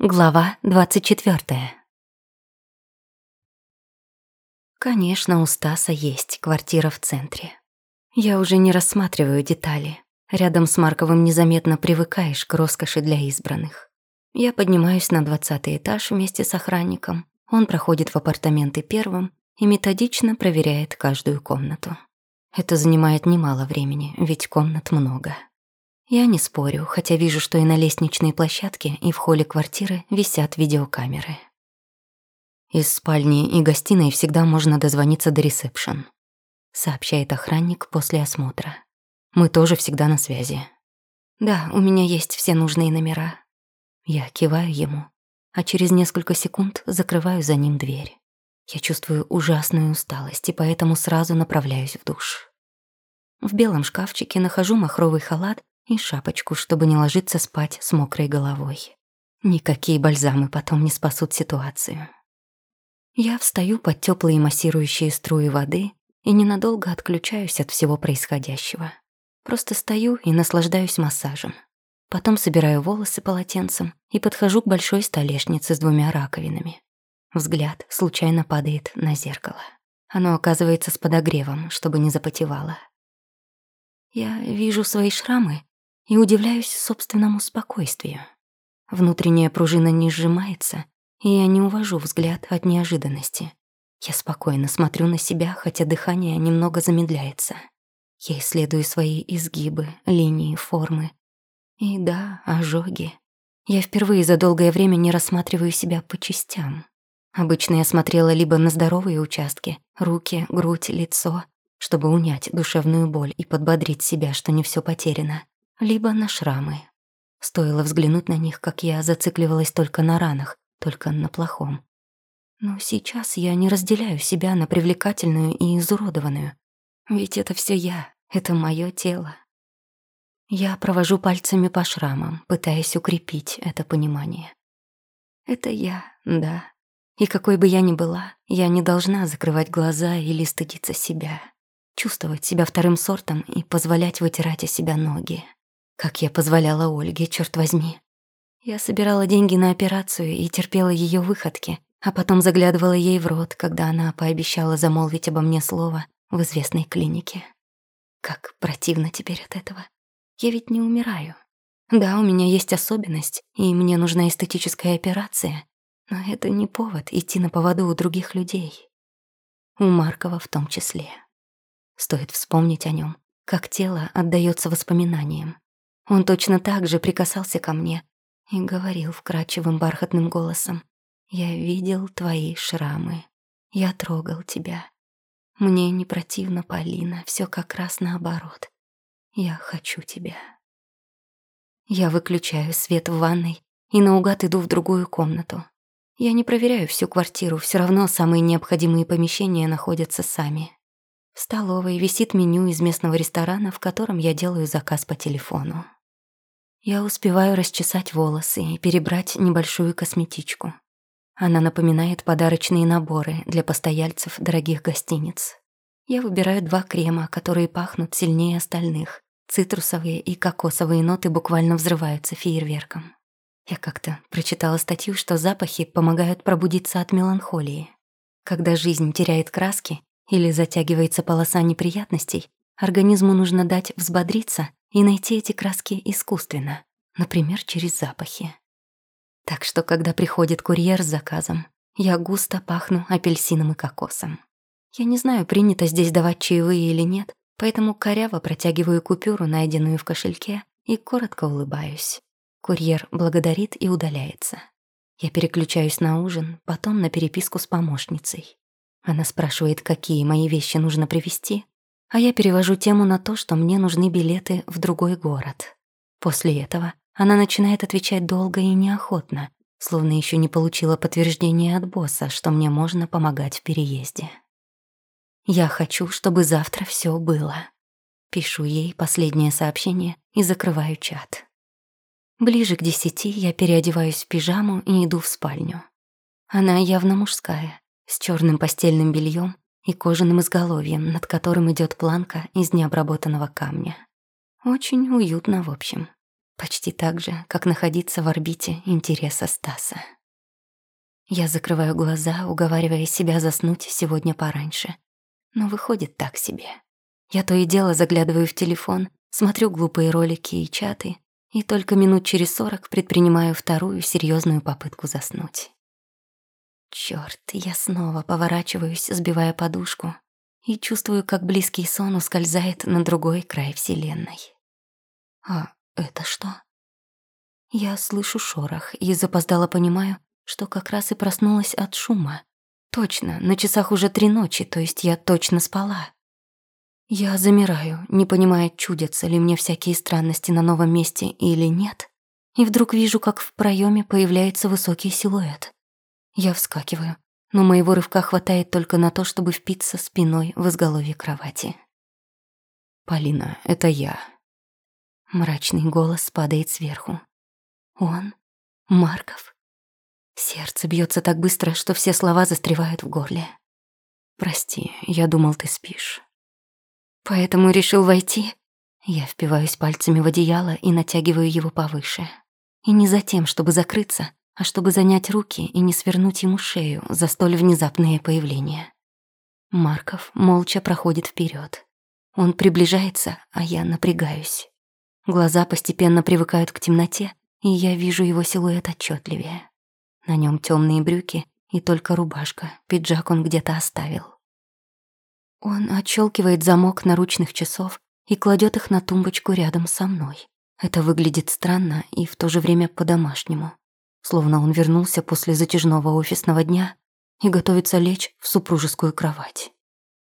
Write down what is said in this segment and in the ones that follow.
Глава 24. Конечно, у Стаса есть квартира в центре. Я уже не рассматриваю детали. Рядом с Марковым незаметно привыкаешь к роскоши для избранных. Я поднимаюсь на двадцатый этаж вместе с охранником. Он проходит в апартаменты первым и методично проверяет каждую комнату. Это занимает немало времени, ведь комнат много. Я не спорю, хотя вижу, что и на лестничной площадке, и в холле квартиры висят видеокамеры. Из спальни и гостиной всегда можно дозвониться до ресепшн, сообщает охранник после осмотра. Мы тоже всегда на связи. Да, у меня есть все нужные номера. Я киваю ему, а через несколько секунд закрываю за ним дверь. Я чувствую ужасную усталость и поэтому сразу направляюсь в душ. В белом шкафчике нахожу махровый халат и шапочку, чтобы не ложиться спать с мокрой головой. Никакие бальзамы потом не спасут ситуацию. Я встаю под теплые массирующие струи воды и ненадолго отключаюсь от всего происходящего. Просто стою и наслаждаюсь массажем. Потом собираю волосы полотенцем и подхожу к большой столешнице с двумя раковинами. Взгляд случайно падает на зеркало. Оно оказывается с подогревом, чтобы не запотевало. Я вижу свои шрамы и удивляюсь собственному спокойствию. Внутренняя пружина не сжимается, и я не увожу взгляд от неожиданности. Я спокойно смотрю на себя, хотя дыхание немного замедляется. Я исследую свои изгибы, линии, формы. И да, ожоги. Я впервые за долгое время не рассматриваю себя по частям. Обычно я смотрела либо на здоровые участки, руки, грудь, лицо, чтобы унять душевную боль и подбодрить себя, что не все потеряно, либо на шрамы. Стоило взглянуть на них, как я зацикливалась только на ранах, только на плохом. Но сейчас я не разделяю себя на привлекательную и изуродованную. Ведь это все я, это мое тело. Я провожу пальцами по шрамам, пытаясь укрепить это понимание. Это я, да. И какой бы я ни была, я не должна закрывать глаза или стыдиться себя. Чувствовать себя вторым сортом и позволять вытирать о себя ноги. Как я позволяла Ольге, черт возьми. Я собирала деньги на операцию и терпела ее выходки, а потом заглядывала ей в рот, когда она пообещала замолвить обо мне слово в известной клинике. Как противно теперь от этого. Я ведь не умираю. Да, у меня есть особенность, и мне нужна эстетическая операция, но это не повод идти на поводу у других людей. У Маркова в том числе. Стоит вспомнить о нем, как тело отдается воспоминаниям. Он точно так же прикасался ко мне и говорил вкрадчивым бархатным голосом. «Я видел твои шрамы. Я трогал тебя. Мне не противно, Полина, все как раз наоборот. Я хочу тебя». Я выключаю свет в ванной и наугад иду в другую комнату. Я не проверяю всю квартиру, все равно самые необходимые помещения находятся сами. В столовой висит меню из местного ресторана, в котором я делаю заказ по телефону. Я успеваю расчесать волосы и перебрать небольшую косметичку. Она напоминает подарочные наборы для постояльцев дорогих гостиниц. Я выбираю два крема, которые пахнут сильнее остальных. Цитрусовые и кокосовые ноты буквально взрываются фейерверком. Я как-то прочитала статью, что запахи помогают пробудиться от меланхолии. Когда жизнь теряет краски или затягивается полоса неприятностей, организму нужно дать взбодриться и найти эти краски искусственно, например, через запахи. Так что, когда приходит курьер с заказом, я густо пахну апельсином и кокосом. Я не знаю, принято здесь давать чаевые или нет, поэтому коряво протягиваю купюру, найденную в кошельке, и коротко улыбаюсь. Курьер благодарит и удаляется. Я переключаюсь на ужин, потом на переписку с помощницей. Она спрашивает, какие мои вещи нужно привезти, а я перевожу тему на то, что мне нужны билеты в другой город. После этого она начинает отвечать долго и неохотно, словно еще не получила подтверждения от босса, что мне можно помогать в переезде. «Я хочу, чтобы завтра все было». Пишу ей последнее сообщение и закрываю чат. Ближе к десяти я переодеваюсь в пижаму и иду в спальню. Она явно мужская, с черным постельным бельем и кожаным изголовьем, над которым идет планка из необработанного камня. Очень уютно, в общем. Почти так же, как находиться в орбите интереса Стаса. Я закрываю глаза, уговаривая себя заснуть сегодня пораньше. Но выходит так себе. Я то и дело заглядываю в телефон, смотрю глупые ролики и чаты, и только минут через сорок предпринимаю вторую серьезную попытку заснуть. Черт, я снова поворачиваюсь, сбивая подушку, и чувствую, как близкий сон ускользает на другой край Вселенной. А это что? Я слышу шорох и запоздало понимаю, что как раз и проснулась от шума. Точно, на часах уже три ночи, то есть я точно спала. Я замираю, не понимая, чудятся ли мне всякие странности на новом месте или нет, и вдруг вижу, как в проеме появляется высокий силуэт. Я вскакиваю, но моего рывка хватает только на то, чтобы впиться спиной в изголовье кровати. «Полина, это я». Мрачный голос падает сверху. Он? Марков? Сердце бьется так быстро, что все слова застревают в горле. «Прости, я думал, ты спишь». «Поэтому решил войти?» Я впиваюсь пальцами в одеяло и натягиваю его повыше. И не за тем, чтобы закрыться, а чтобы занять руки и не свернуть ему шею за столь внезапное появление. Марков молча проходит вперед. Он приближается, а я напрягаюсь. Глаза постепенно привыкают к темноте, и я вижу его силуэт отчетливее. На нем темные брюки и только рубашка, пиджак он где-то оставил. Он отщелкивает замок наручных часов и кладет их на тумбочку рядом со мной. Это выглядит странно и в то же время по-домашнему. Словно он вернулся после затяжного офисного дня и готовится лечь в супружескую кровать.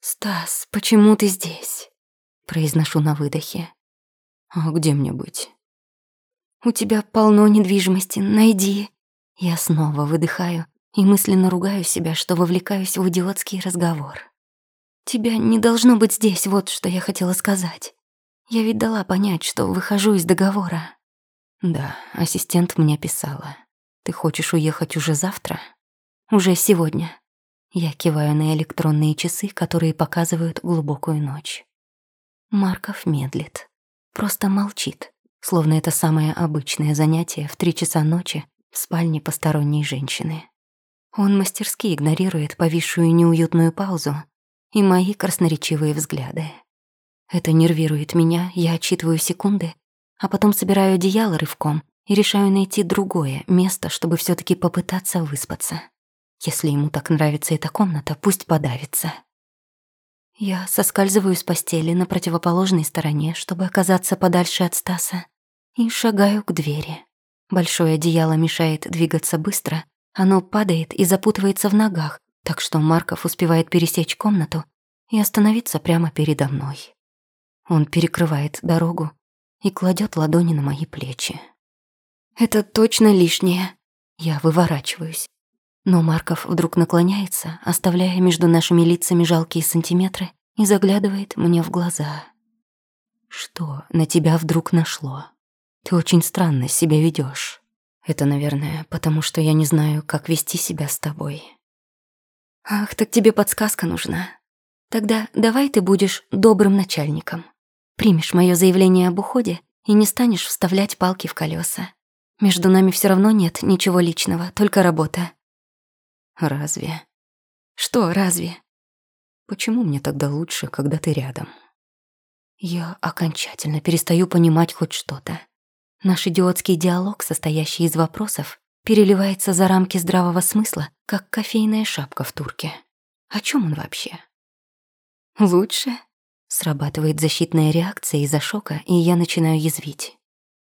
«Стас, почему ты здесь?» Произношу на выдохе. «А где мне быть?» «У тебя полно недвижимости, найди». Я снова выдыхаю и мысленно ругаю себя, что вовлекаюсь в идиотский разговор. «Тебя не должно быть здесь, вот что я хотела сказать. Я ведь дала понять, что выхожу из договора». «Да, ассистент мне писала. Ты хочешь уехать уже завтра?» «Уже сегодня». Я киваю на электронные часы, которые показывают глубокую ночь. Марков медлит. Просто молчит словно это самое обычное занятие в три часа ночи в спальне посторонней женщины. Он мастерски игнорирует повисшую неуютную паузу и мои красноречивые взгляды. Это нервирует меня, я отчитываю секунды, а потом собираю одеяло рывком и решаю найти другое место, чтобы все таки попытаться выспаться. Если ему так нравится эта комната, пусть подавится. Я соскальзываю с постели на противоположной стороне, чтобы оказаться подальше от Стаса, и шагаю к двери. Большое одеяло мешает двигаться быстро, оно падает и запутывается в ногах, так что Марков успевает пересечь комнату и остановиться прямо передо мной. Он перекрывает дорогу и кладет ладони на мои плечи. «Это точно лишнее». Я выворачиваюсь. Но Марков вдруг наклоняется, оставляя между нашими лицами жалкие сантиметры, и заглядывает мне в глаза. «Что на тебя вдруг нашло?» Ты очень странно себя ведешь. Это, наверное, потому что я не знаю, как вести себя с тобой. Ах, так тебе подсказка нужна. Тогда давай ты будешь добрым начальником. Примешь мое заявление об уходе и не станешь вставлять палки в колеса. Между нами все равно нет ничего личного, только работа. Разве? Что разве? Почему мне тогда лучше, когда ты рядом? Я окончательно перестаю понимать хоть что-то. Наш идиотский диалог, состоящий из вопросов, переливается за рамки здравого смысла, как кофейная шапка в турке. О чем он вообще? Лучше? Срабатывает защитная реакция из-за шока, и я начинаю язвить.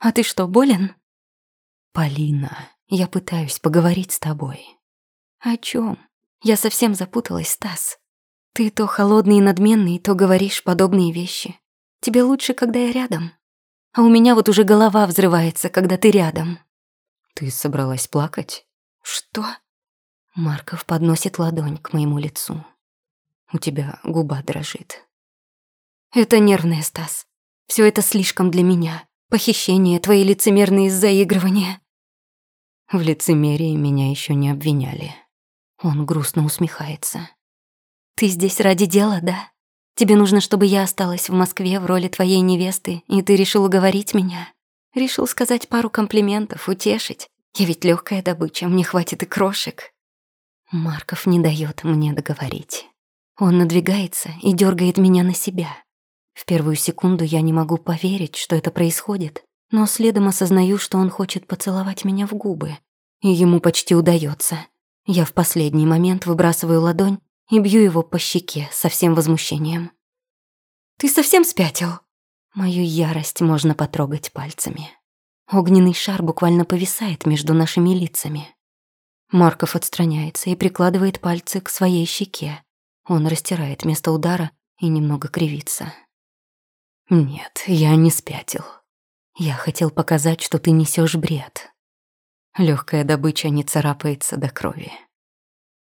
А ты что, болен? Полина, я пытаюсь поговорить с тобой. О чем? Я совсем запуталась, Стас. Ты то холодный и надменный, то говоришь подобные вещи. Тебе лучше, когда я рядом. А у меня вот уже голова взрывается, когда ты рядом. Ты собралась плакать? Что? Марков подносит ладонь к моему лицу. У тебя губа дрожит. Это нервное, Стас. Все это слишком для меня. Похищение, твои лицемерные заигрывания. В лицемерии меня еще не обвиняли. Он грустно усмехается. Ты здесь ради дела, да? Тебе нужно, чтобы я осталась в Москве в роли твоей невесты, и ты решил уговорить меня? Решил сказать пару комплиментов, утешить. Я ведь легкая добыча, мне хватит и крошек. Марков не дает мне договорить. Он надвигается и дергает меня на себя. В первую секунду я не могу поверить, что это происходит, но следом осознаю, что он хочет поцеловать меня в губы. И ему почти удается. Я в последний момент выбрасываю ладонь и бью его по щеке со всем возмущением. «Ты совсем спятил?» Мою ярость можно потрогать пальцами. Огненный шар буквально повисает между нашими лицами. Марков отстраняется и прикладывает пальцы к своей щеке. Он растирает место удара и немного кривится. «Нет, я не спятил. Я хотел показать, что ты несешь бред. Легкая добыча не царапается до крови.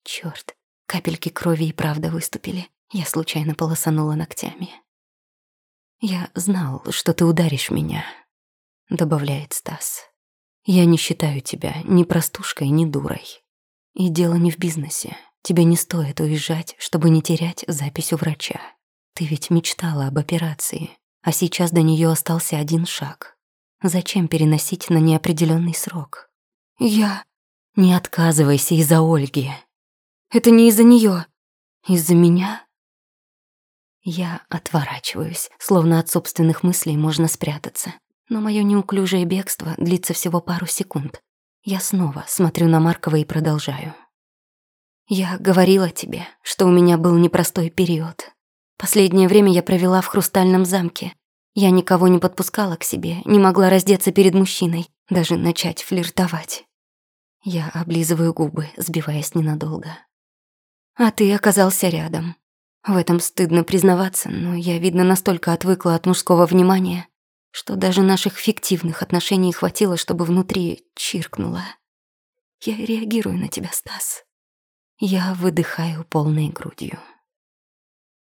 Черт, капельки крови и правда выступили. Я случайно полосанула ногтями. «Я знал, что ты ударишь меня», — добавляет Стас. «Я не считаю тебя ни простушкой, ни дурой. И дело не в бизнесе. Тебе не стоит уезжать, чтобы не терять запись у врача. Ты ведь мечтала об операции, а сейчас до нее остался один шаг. Зачем переносить на неопределенный срок? Я... Не отказывайся из-за Ольги. Это не из-за нее. Из-за меня? Я отворачиваюсь, словно от собственных мыслей можно спрятаться. Но мое неуклюжее бегство длится всего пару секунд. Я снова смотрю на Маркова и продолжаю. Я говорила тебе, что у меня был непростой период. Последнее время я провела в хрустальном замке. Я никого не подпускала к себе, не могла раздеться перед мужчиной, даже начать флиртовать. Я облизываю губы, сбиваясь ненадолго. А ты оказался рядом. В этом стыдно признаваться, но я, видно, настолько отвыкла от мужского внимания, что даже наших фиктивных отношений хватило, чтобы внутри чиркнуло. Я реагирую на тебя, Стас. Я выдыхаю полной грудью.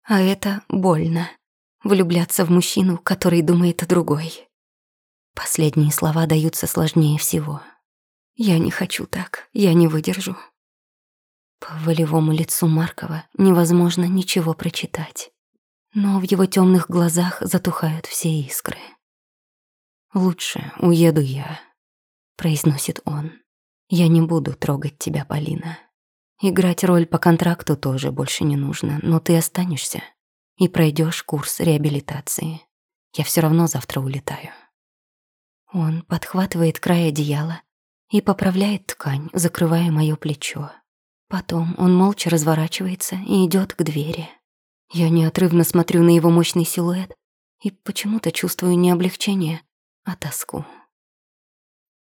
А это больно. Влюбляться в мужчину, который думает о другой. Последние слова даются сложнее всего. Я не хочу так, я не выдержу. По волевому лицу Маркова невозможно ничего прочитать. Но в его темных глазах затухают все искры. «Лучше уеду я», — произносит он. «Я не буду трогать тебя, Полина. Играть роль по контракту тоже больше не нужно, но ты останешься и пройдешь курс реабилитации. Я все равно завтра улетаю». Он подхватывает край одеяла и поправляет ткань, закрывая моё плечо. Потом он молча разворачивается и идет к двери. Я неотрывно смотрю на его мощный силуэт и почему-то чувствую не облегчение, а тоску.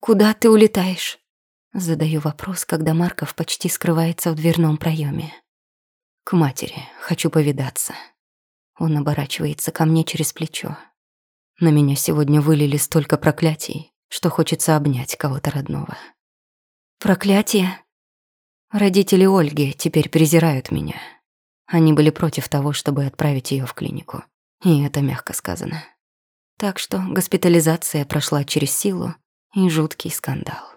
«Куда ты улетаешь?» Задаю вопрос, когда Марков почти скрывается в дверном проеме. «К матери. Хочу повидаться». Он оборачивается ко мне через плечо. На меня сегодня вылили столько проклятий, что хочется обнять кого-то родного. «Проклятие?» Родители Ольги теперь презирают меня. Они были против того, чтобы отправить ее в клинику. И это мягко сказано. Так что госпитализация прошла через силу и жуткий скандал.